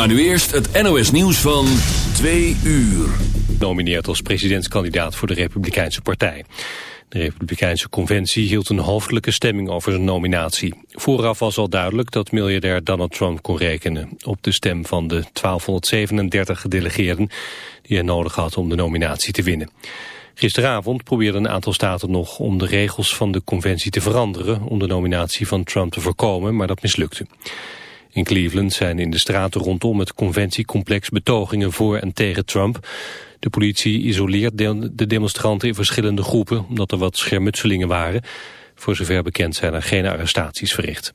Maar nu eerst het NOS nieuws van 2 uur. Nomineert als presidentskandidaat voor de Republikeinse Partij. De Republikeinse Conventie hield een hoofdelijke stemming over zijn nominatie. Vooraf was al duidelijk dat miljardair Donald Trump kon rekenen... op de stem van de 1237 gedelegeerden die hij nodig had om de nominatie te winnen. Gisteravond probeerden een aantal staten nog om de regels van de conventie te veranderen... om de nominatie van Trump te voorkomen, maar dat mislukte. In Cleveland zijn in de straten rondom het conventiecomplex betogingen voor en tegen Trump. De politie isoleert de demonstranten in verschillende groepen omdat er wat schermutselingen waren. Voor zover bekend zijn er geen arrestaties verricht.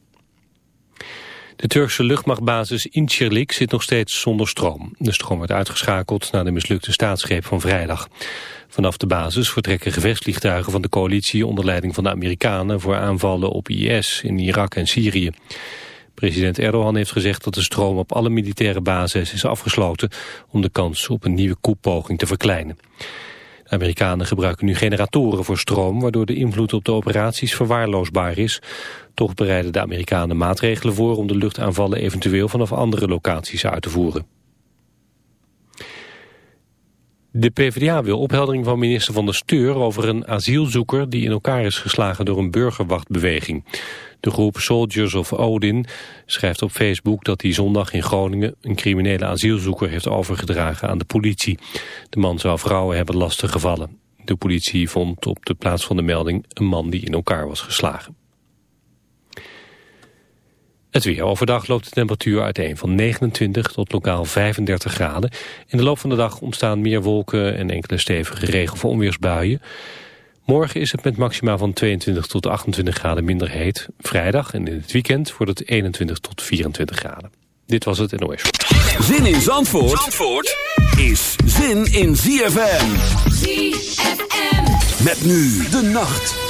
De Turkse luchtmachtbasis Incirlik zit nog steeds zonder stroom. De stroom werd uitgeschakeld na de mislukte staatsgreep van vrijdag. Vanaf de basis vertrekken gevechtsvliegtuigen van de coalitie onder leiding van de Amerikanen voor aanvallen op IS in Irak en Syrië. President Erdogan heeft gezegd dat de stroom op alle militaire bases is afgesloten om de kans op een nieuwe koepoging te verkleinen. De Amerikanen gebruiken nu generatoren voor stroom, waardoor de invloed op de operaties verwaarloosbaar is. Toch bereiden de Amerikanen maatregelen voor om de luchtaanvallen eventueel vanaf andere locaties uit te voeren. De PvdA wil opheldering van minister Van der Steur over een asielzoeker die in elkaar is geslagen door een burgerwachtbeweging. De groep Soldiers of Odin schrijft op Facebook dat hij zondag in Groningen een criminele asielzoeker heeft overgedragen aan de politie. De man zou vrouwen hebben lastiggevallen. De politie vond op de plaats van de melding een man die in elkaar was geslagen. Het weer. Overdag loopt de temperatuur uiteen van 29 tot lokaal 35 graden. In de loop van de dag ontstaan meer wolken en enkele stevige regen- of onweersbuien. Morgen is het met maxima van 22 tot 28 graden minder heet. Vrijdag en in het weekend wordt het 21 tot 24 graden. Dit was het NOS. Zin in Zandvoort, Zandvoort is zin in ZFM. ZFM. Met nu de nacht.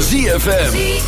ZFM.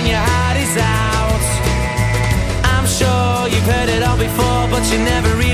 but you never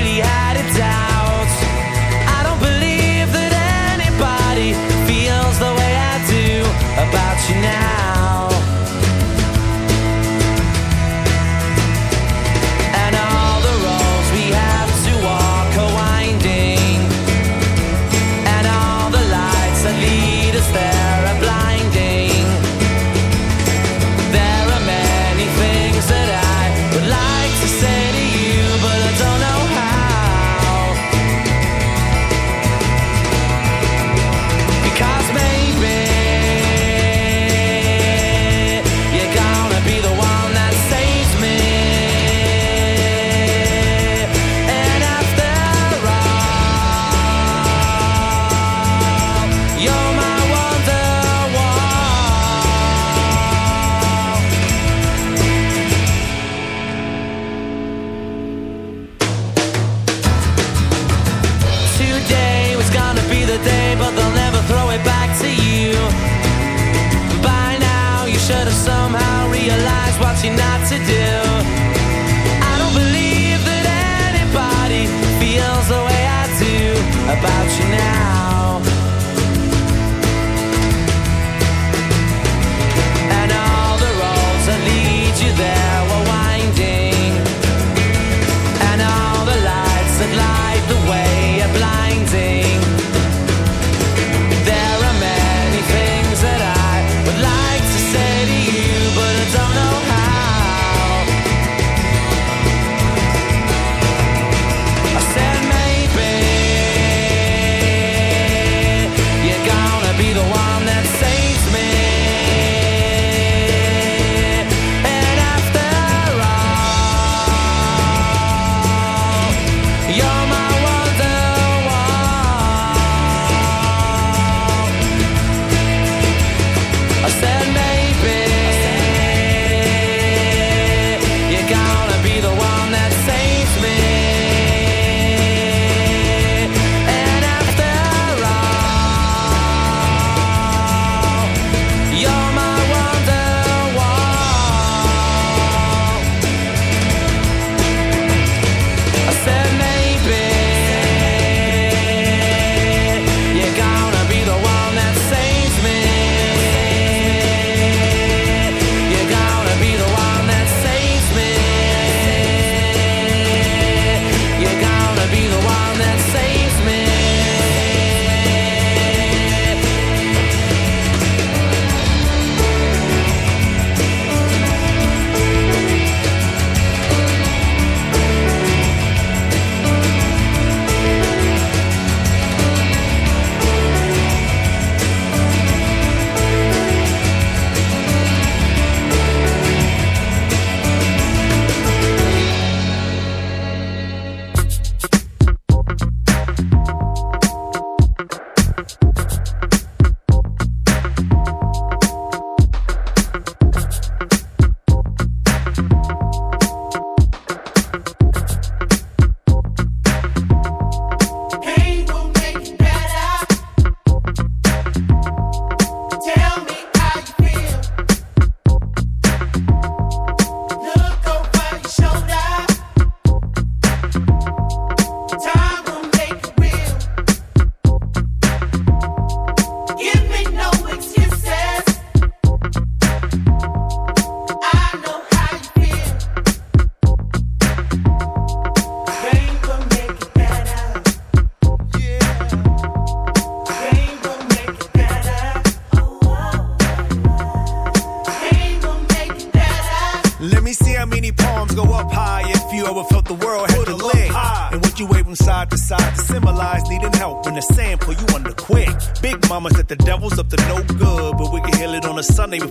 about you now.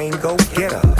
game go get her.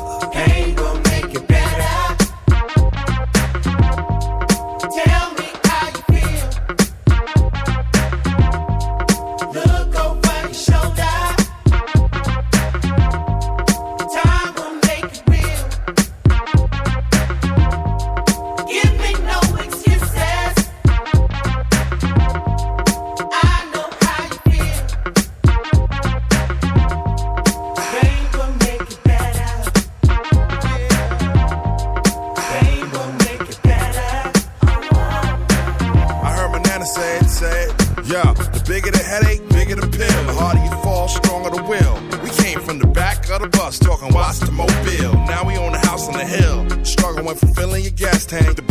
Hang on went from filling your gas tank.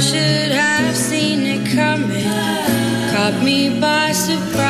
Should have seen it coming. Caught me by surprise.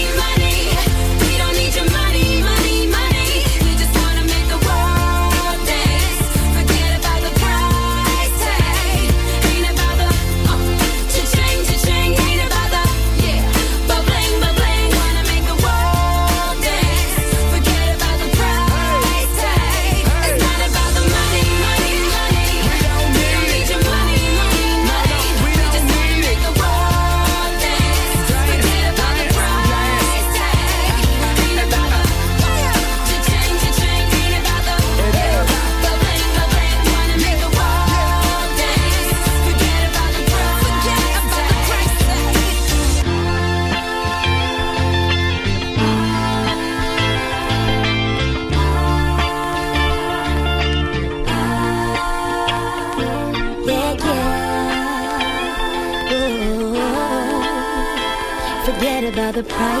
the price.